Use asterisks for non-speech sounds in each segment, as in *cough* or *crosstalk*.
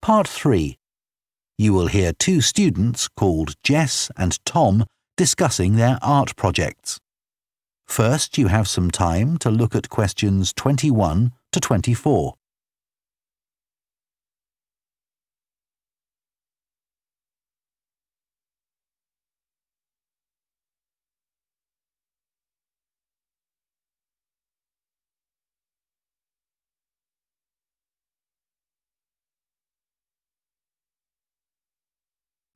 Part 3. You will hear two students called Jess and Tom discussing their art projects. First, you have some time to look at questions 21 to 24.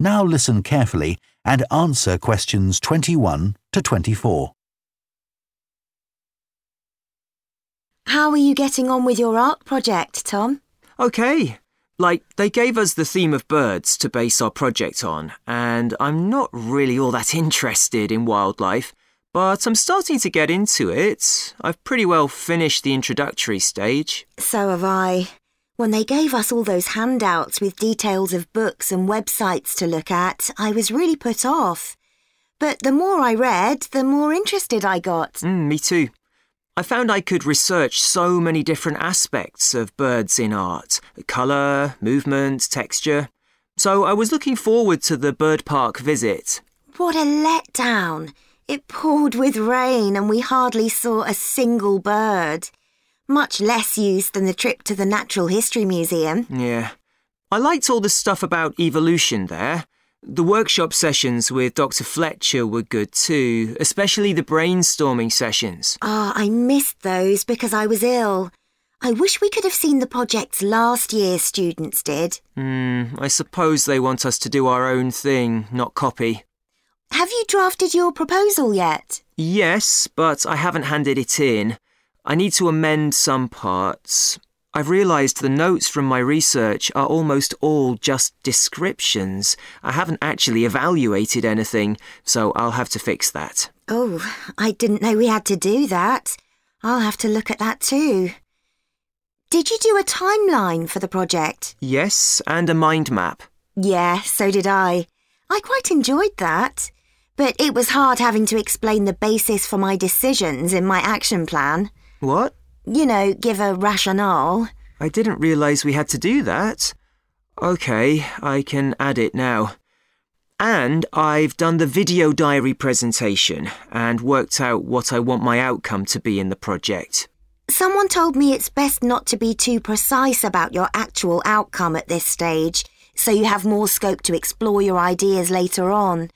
Now listen carefully and answer questions 21 to 24. How are you getting on with your art project, Tom? Okay. Like, they gave us the theme of birds to base our project on, and I'm not really all that *laughs* interested in wildlife, but I'm starting to get into it. I've pretty well finished the introductory stage. So have I. When they gave us all those handouts with details of books and websites to look at, I was really put off. But the more I read, the more interested I got. Mm, me too. I found I could research so many different aspects of birds in art colour, movement, texture. So I was looking forward to the bird park visit. What a letdown! It poured with rain and we hardly saw a single bird. Much less used than the trip to the Natural History Museum. Yeah. I liked all the stuff about evolution there. The workshop sessions with Dr. Fletcher were good too, especially the brainstorming sessions. Ah, I missed those because I was ill. I wish we could have seen the projects last year's students did. Hmm, I suppose they want us to do our own thing, not copy. Have you drafted your proposal yet? Yes, but I haven't handed it in. I need to amend some parts. I've realised the notes from my research are almost all just descriptions. I haven't actually evaluated anything, so I'll have to fix that. Oh, I didn't know we had to do that. I'll have to look at that too. Did you do a timeline for the project? Yes, and a mind map. Yeah, so did I. I quite enjoyed that. But it was hard having to explain the basis for my decisions in my action plan. What? You know, give a rationale. I didn't realise we had to do that. OK, I can add it now. And I've done the video diary presentation and worked out what I want my outcome to be in the project. Someone told me it's best not to be too precise about your actual outcome at this stage, so you have more scope to explore your ideas later on.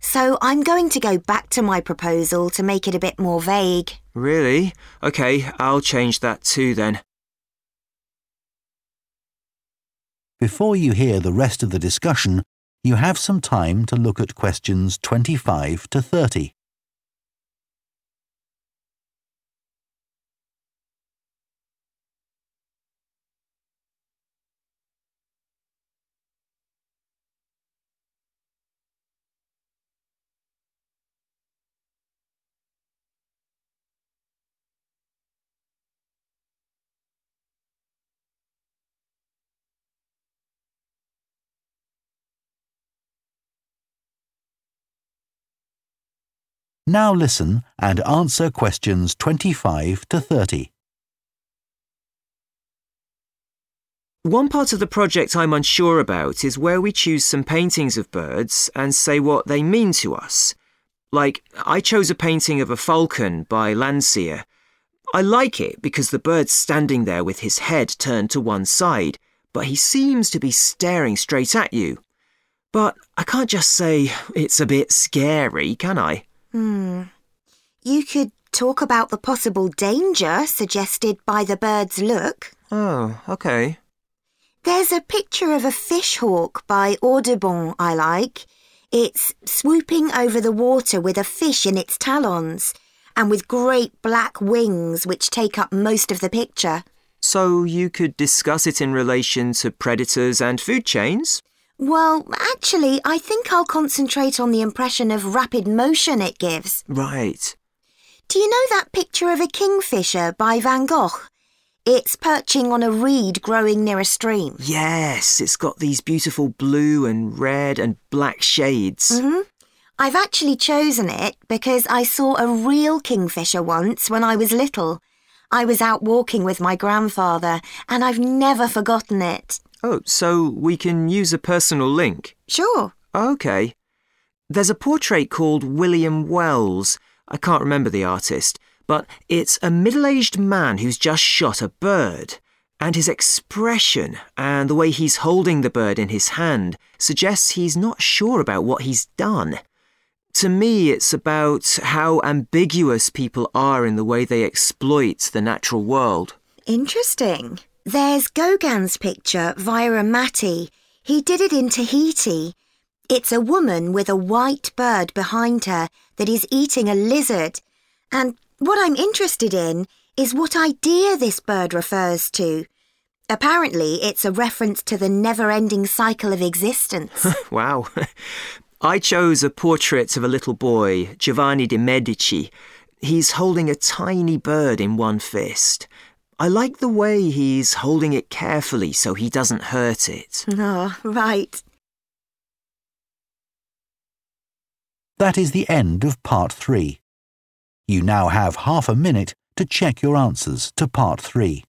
So I'm going to go back to my proposal to make it a bit more vague. Really? OK, I'll change that too then. Before you hear the rest of the discussion, you have some time to look at questions 25 to 30. Now listen and answer questions 25 to 30. One part of the project I'm unsure about is where we choose some paintings of birds and say what they mean to us. Like, I chose a painting of a falcon by Landseer. I like it because the bird's standing there with his head turned to one side, but he seems to be staring straight at you. But I can't just say it's a bit scary, can I? Hmm. You could talk about the possible danger suggested by the bird's look. Oh, OK. There's a picture of a fish hawk by Audubon I like. It's swooping over the water with a fish in its talons and with great black wings which take up most of the picture. So you could discuss it in relation to predators and food chains? Well, actually, I think I'll concentrate on the impression of rapid motion it gives. Right. Do you know that picture of a kingfisher by Van Gogh? It's perching on a reed growing near a stream. Yes, it's got these beautiful blue and red and black shades. hmm I've actually chosen it because I saw a real kingfisher once when I was little. I was out walking with my grandfather, and I've never forgotten it. Oh, so we can use a personal link? Sure. OK. There's a portrait called William Wells. I can't remember the artist, but it's a middle aged man who's just shot a bird. And his expression and the way he's holding the bird in his hand suggests he's not sure about what he's done. To me, it's about how ambiguous people are in the way they exploit the natural world. Interesting. There's Gauguin's picture Vairumati. He did it in Tahiti. It's a woman with a white bird behind her that is eating a lizard. And what I'm interested in is what idea this bird refers to. Apparently, it's a reference to the never ending cycle of existence. *laughs* wow. I chose a portrait of a little boy, Giovanni de' Medici. He's holding a tiny bird in one fist. I like the way he's holding it carefully so he doesn't hurt it. Oh, right. That is the end of part three. You now have half a minute to check your answers to part three.